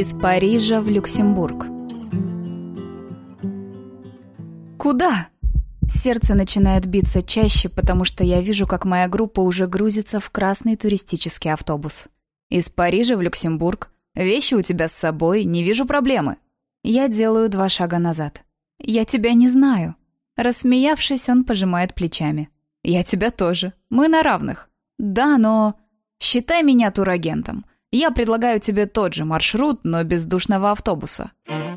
Из Парижа в Люксембург. Куда? Сердце начинает биться чаще, потому что я вижу, как моя группа уже грузится в красный туристический автобус. Из Парижа в Люксембург. Вещи у тебя с собой, не вижу проблемы. Я делаю два шага назад. Я тебя не знаю. Рассмеявшись, он пожимает плечами. Я тебя тоже. Мы на равных. Да, но... Считай меня турагентом. Я предлагаю тебе тот же маршрут, но без душного автобуса».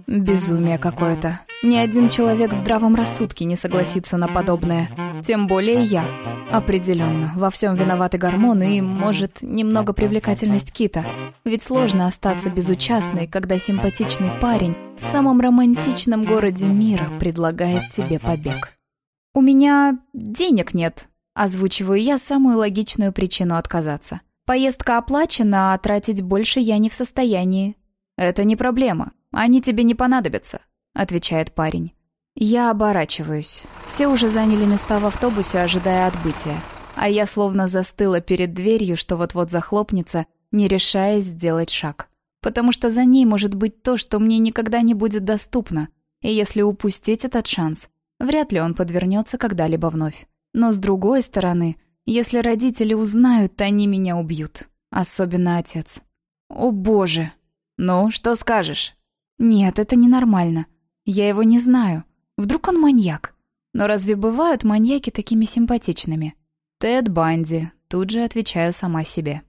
Безумие какое-то. Ни один человек в здравом рассудке не согласится на подобное. Тем более я. Определенно, во всем виноваты гормоны и, может, немного привлекательность Кита. Ведь сложно остаться безучастной, когда симпатичный парень в самом романтичном городе мира предлагает тебе побег. «У меня денег нет», — озвучиваю я самую логичную причину отказаться. Поездка оплачена, а тратить больше я не в состоянии. Это не проблема. Они тебе не понадобятся, отвечает парень. Я оборачиваюсь. Все уже заняли места в автобусе, ожидая отбытия. А я словно застыла перед дверью, что вот-вот захлопнется, не решаясь сделать шаг. Потому что за ней может быть то, что мне никогда не будет доступно. И если упустить этот шанс, вряд ли он подвернется когда-либо вновь. Но с другой стороны, если родители узнают, они меня убьют. Особенно отец. О боже. Ну, что скажешь? Нет, это ненормально. Я его не знаю. Вдруг он маньяк? Но разве бывают маньяки такими симпатичными? Тед Банди. Тут же отвечаю сама себе.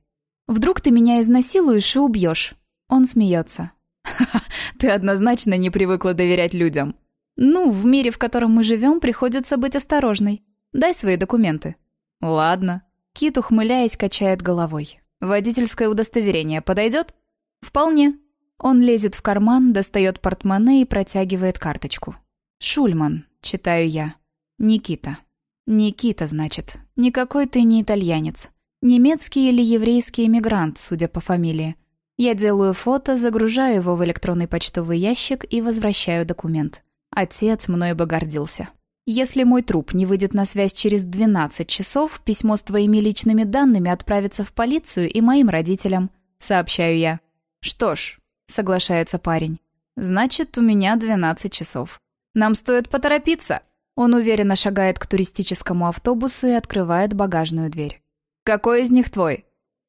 Вдруг ты меня изнасилуешь и убьешь? Он смеется. Ха-ха, ты однозначно не привыкла доверять людям. Ну, в мире, в котором мы живем, приходится быть осторожной. Дай свои документы. «Ладно». Кит, ухмыляясь, качает головой. «Водительское удостоверение подойдет?» «Вполне». Он лезет в карман, достает портмоне и протягивает карточку. «Шульман», — читаю я. «Никита». «Никита, значит. Никакой ты не итальянец. Немецкий или еврейский эмигрант, судя по фамилии. Я делаю фото, загружаю его в электронный почтовый ящик и возвращаю документ. Отец мной бы гордился. Если мой труп не выйдет на связь через 12 часов, письмо с твоими личными данными отправится в полицию и моим родителям, сообщаю я. Что ж, соглашается парень. Значит, у меня 12 часов. Нам стоит поторопиться. Он уверенно шагает к туристическому автобусу и открывает багажную дверь. Какой из них твой?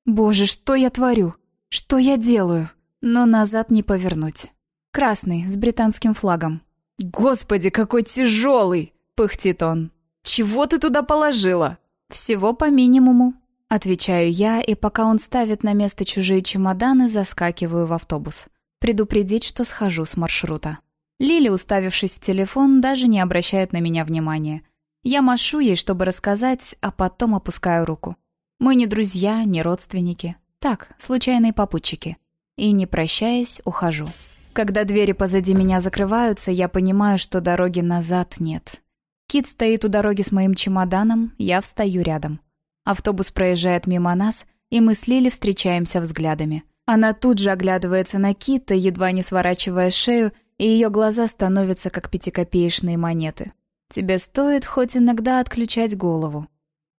Боже, что я творю? Что я делаю? Но назад не повернуть. Красный, с британским флагом. Господи, какой тяжелый! — пыхтит он. «Чего ты туда положила?» «Всего по минимуму», — отвечаю я, и пока он ставит на место чужие чемоданы, заскакиваю в автобус. Предупредить, что схожу с маршрута. Лили, уставившись в телефон, даже не обращает на меня внимания. Я машу ей, чтобы рассказать, а потом опускаю руку. Мы не друзья, не родственники. Так, случайные попутчики. И, не прощаясь, ухожу. Когда двери позади меня закрываются, я понимаю, что дороги назад нет. Кит стоит у дороги с моим чемоданом, я встаю рядом. Автобус проезжает мимо нас, и мы с Лили встречаемся взглядами. Она тут же оглядывается на Кита, едва не сворачивая шею, и ее глаза становятся как пятикопеечные монеты. Тебе стоит хоть иногда отключать голову.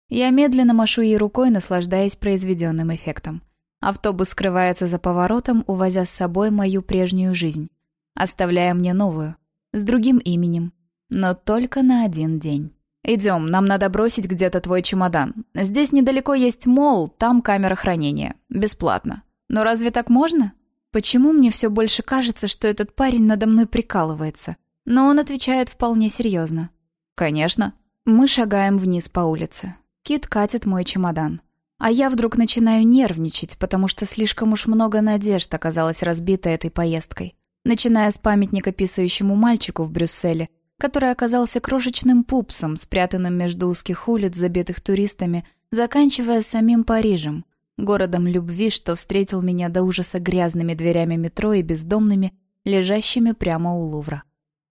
Я медленно машу ей рукой, наслаждаясь произведенным эффектом. Автобус скрывается за поворотом, увозя с собой мою прежнюю жизнь, оставляя мне новую, с другим именем, но только на один день. «Идем, нам надо бросить где-то твой чемодан. Здесь недалеко есть мол, там камера хранения. Бесплатно. Но разве так можно? Почему мне все больше кажется, что этот парень надо мной прикалывается? Но он отвечает вполне серьезно. Конечно. Мы шагаем вниз по улице. Кит катит мой чемодан. А я вдруг начинаю нервничать, потому что слишком уж много надежд оказалось разбито этой поездкой. Начиная с памятника писающему мальчику в Брюсселе, который оказался крошечным пупсом, спрятанным между узких улиц, забитых туристами, заканчивая самим Парижем, городом любви, что встретил меня до ужаса грязными дверями метро и бездомными, лежащими прямо у Лувра.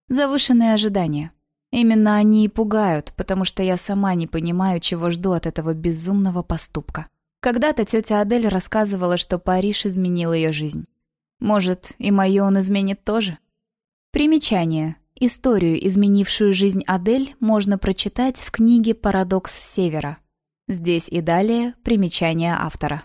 Завышенные ожидания. Именно они и пугают, потому что я сама не понимаю, чего жду от этого безумного поступка. Когда-то тетя Адель рассказывала, что Париж изменил ее жизнь. Может, и мою он изменит тоже? Примечание. Историю, изменившую жизнь Адель, можно прочитать в книге «Парадокс Севера». Здесь и далее примечание автора.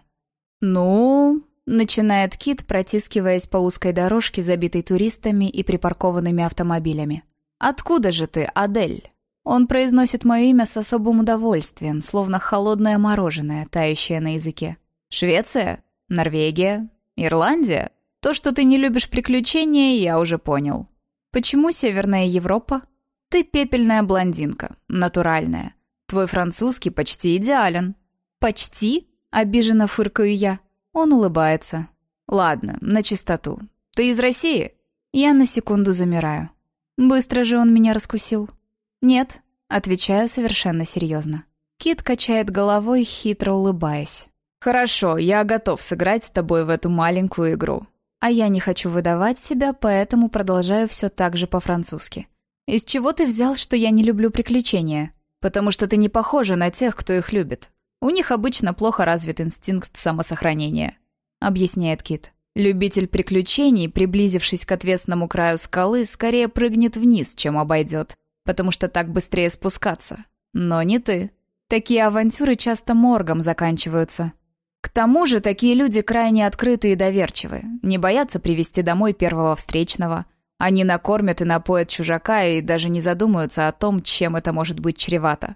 «Ну...» — Начинает Кит, протискиваясь по узкой дорожке, забитой туристами и припаркованными автомобилями. «Откуда же ты, Адель?» Он произносит мое имя с особым удовольствием, словно холодное мороженое, тающее на языке. «Швеция? Норвегия? Ирландия? То, что ты не любишь приключения, я уже понял. Почему Северная Европа? Ты пепельная блондинка, натуральная. Твой французский почти идеален». «Почти?» — обиженно фыркаю я. Он улыбается. «Ладно, на чистоту. Ты из России?» Я на секунду замираю. Быстро же он меня раскусил. «Нет», — отвечаю совершенно серьезно. Кит качает головой, хитро улыбаясь. «Хорошо, я готов сыграть с тобой в эту маленькую игру». А я не хочу выдавать себя, поэтому продолжаю все так же по-французски. «Из чего ты взял, что я не люблю приключения?» «Потому что ты не похожа на тех, кто их любит. У них обычно плохо развит инстинкт самосохранения», — объясняет Кит. «Любитель приключений, приблизившись к отвесному краю скалы, скорее прыгнет вниз, чем обойдет потому что так быстрее спускаться. Но не ты. Такие авантюры часто моргом заканчиваются. К тому же такие люди крайне открыты и доверчивы, не боятся привести домой первого встречного. Они накормят и напоят чужака и даже не задумаются о том, чем это может быть чревато.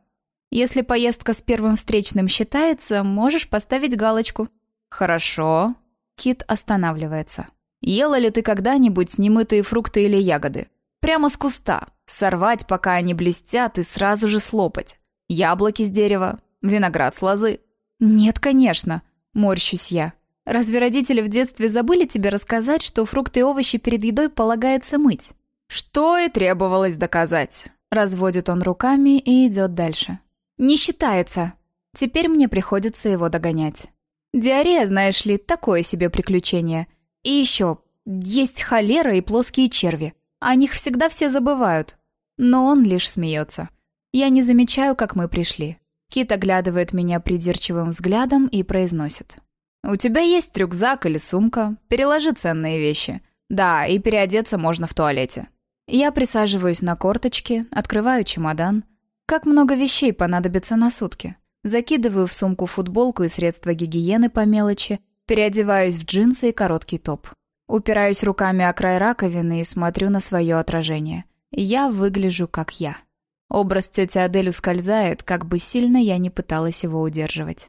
Если поездка с первым встречным считается, можешь поставить галочку. Хорошо. Кит останавливается. Ела ли ты когда-нибудь немытые фрукты или ягоды? Прямо с куста, Сорвать, пока они блестят, и сразу же слопать. Яблоки с дерева, виноград с лозы. Нет, конечно, морщусь я. Разве родители в детстве забыли тебе рассказать, что фрукты и овощи перед едой полагается мыть? Что и требовалось доказать. Разводит он руками и идет дальше. Не считается. Теперь мне приходится его догонять. Диарея, знаешь ли, такое себе приключение. И еще, есть холера и плоские черви. О них всегда все забывают. Но он лишь смеется. Я не замечаю, как мы пришли. Кит оглядывает меня придирчивым взглядом и произносит. «У тебя есть рюкзак или сумка? Переложи ценные вещи. Да, и переодеться можно в туалете». Я присаживаюсь на корточки, открываю чемодан. Как много вещей понадобится на сутки? Закидываю в сумку футболку и средства гигиены по мелочи, переодеваюсь в джинсы и короткий топ. Упираюсь руками о край раковины и смотрю на свое отражение. Я выгляжу как я. Образ тети Адель ускользает, как бы сильно я не пыталась его удерживать.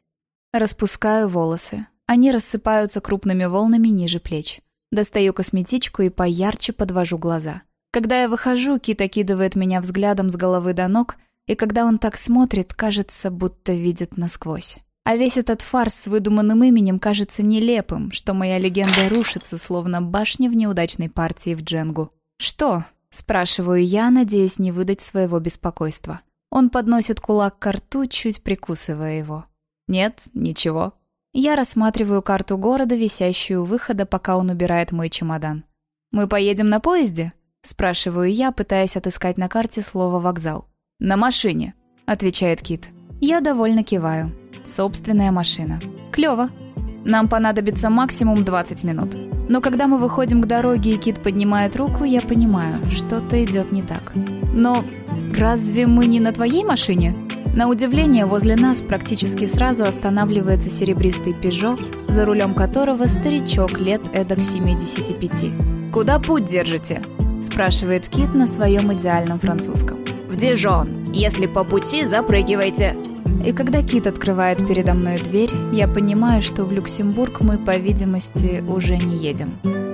Распускаю волосы. Они рассыпаются крупными волнами ниже плеч. Достаю косметичку и поярче подвожу глаза. Когда я выхожу, Кит окидывает меня взглядом с головы до ног, и когда он так смотрит, кажется, будто видит насквозь. А весь этот фарс с выдуманным именем кажется нелепым, что моя легенда рушится, словно башня в неудачной партии в дженгу. «Что?» – спрашиваю я, надеясь не выдать своего беспокойства. Он подносит кулак к рту, чуть прикусывая его. «Нет, ничего». Я рассматриваю карту города, висящую у выхода, пока он убирает мой чемодан. «Мы поедем на поезде?» – спрашиваю я, пытаясь отыскать на карте слово «вокзал». «На машине», – отвечает Кит. Я довольно киваю. Собственная машина. Клево. Нам понадобится максимум 20 минут. Но когда мы выходим к дороге и Кит поднимает руку, я понимаю, что-то идет не так. Но разве мы не на твоей машине? На удивление, возле нас практически сразу останавливается серебристый «Пежо», за рулем которого старичок лет эдак 75. «Куда путь держите?» – спрашивает Кит на своем идеальном французском. «В Дижон. Если по пути, запрыгивайте». И когда Кит открывает передо мной дверь, я понимаю, что в Люксембург мы, по видимости, уже не едем.